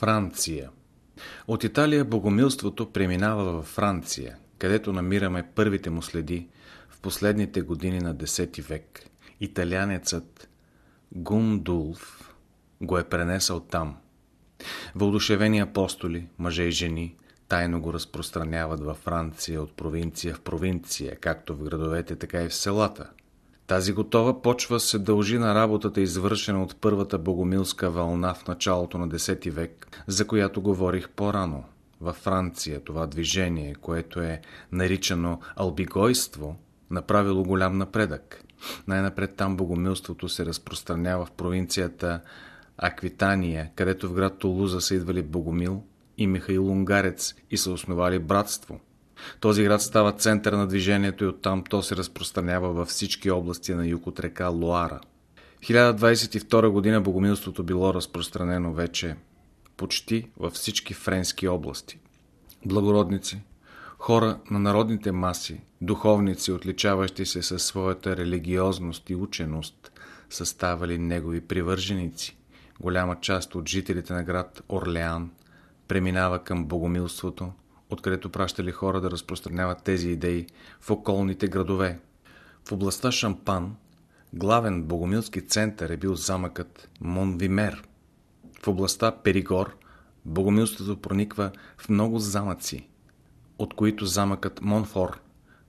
Франция От Италия богомилството преминава във Франция, където намираме първите му следи в последните години на X век. Италянецът Гундулф го е пренесъл там. Въодушевени апостоли, мъже и жени, тайно го разпространяват във Франция от провинция в провинция, както в градовете, така и в селата. Тази готова почва се дължи на работата, извършена от първата богомилска вълна в началото на X век, за която говорих по-рано. Във Франция това движение, което е наричано албигойство, направило голям напредък. Най-напред там богомилството се разпространява в провинцията Аквитания, където в град Тулуза са идвали Богомил и Михаил Унгарец и са основали братство – този град става център на движението и оттам то се разпространява във всички области на юг от река Луара. В 1022 година богомилството било разпространено вече почти във всички френски области. Благородници, хора на народните маси, духовници, отличаващи се със своята религиозност и ученост, съставали негови привърженици. Голяма част от жителите на град Орлеан преминава към богомилството, откъдето пращали хора да разпространяват тези идеи в околните градове. В областта Шампан главен богомилски център е бил замъкът Монвимер. В областта Перигор богомилството прониква в много замъци, от които замъкът Монфор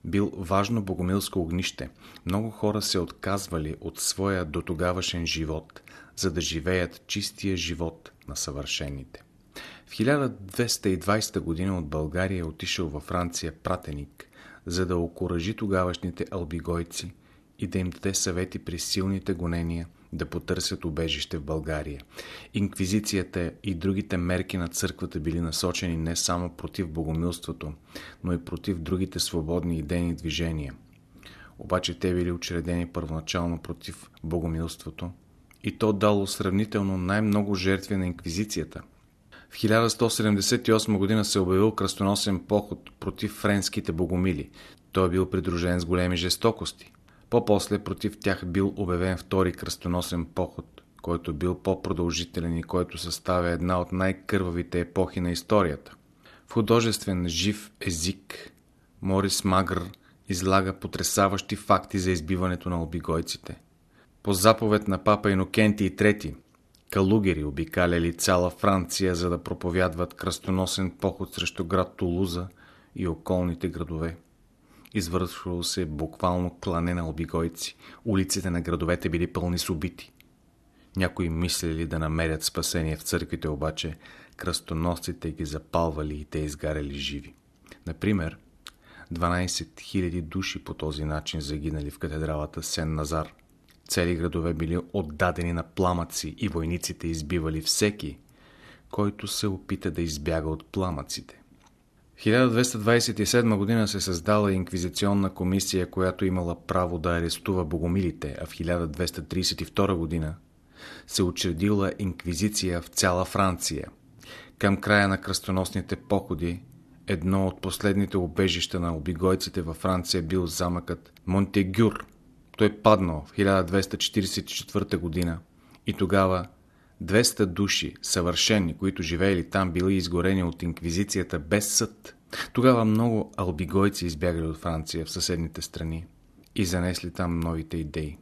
бил важно богомилско огнище. Много хора се отказвали от своя дотогавашен живот, за да живеят чистия живот на съвършените. В 1220 година от България е отишъл във Франция пратеник, за да окоръжи тогавашните албигойци и да им даде съвети при силните гонения да потърсят убежище в България. Инквизицията и другите мерки на църквата били насочени не само против богомилството, но и против другите свободни идейни движения. Обаче те били учредени първоначално против богомилството и то дало сравнително най-много жертви на инквизицията – в 1178 година се обявил кръстоносен поход против френските богомили. Той е бил придружен с големи жестокости. По-после против тях бил обявен втори кръстоносен поход, който бил по-продължителен и който съставя една от най-кървавите епохи на историята. В художествен жив език Морис Магър излага потрясаващи факти за избиването на обигойците. По заповед на папа Инокенти III Калугери обикаляли цяла Франция, за да проповядват кръстоносен поход срещу град Тулуза и околните градове. Извършвало се буквално клане на обигойци. Улиците на градовете били пълни с убити. Някои мислили да намерят спасение в църквите, обаче кръстоносците ги запалвали и те изгаряли живи. Например, 12 000 души по този начин загинали в катедралата Сен-Назар – Цели градове били отдадени на пламъци и войниците избивали всеки, който се опита да избяга от пламъците. В 1227 година се създала инквизиционна комисия, която имала право да арестува богомилите, а в 1232 година се учредила инквизиция в цяла Франция. Към края на кръстоносните походи едно от последните обежища на обигойците във Франция бил замъкът Монтегюр, той паднал в 1244 година и тогава 200 души, съвършени, които живеели там, били изгорени от инквизицията без съд. Тогава много албигойци избягали от Франция в съседните страни и занесли там новите идеи.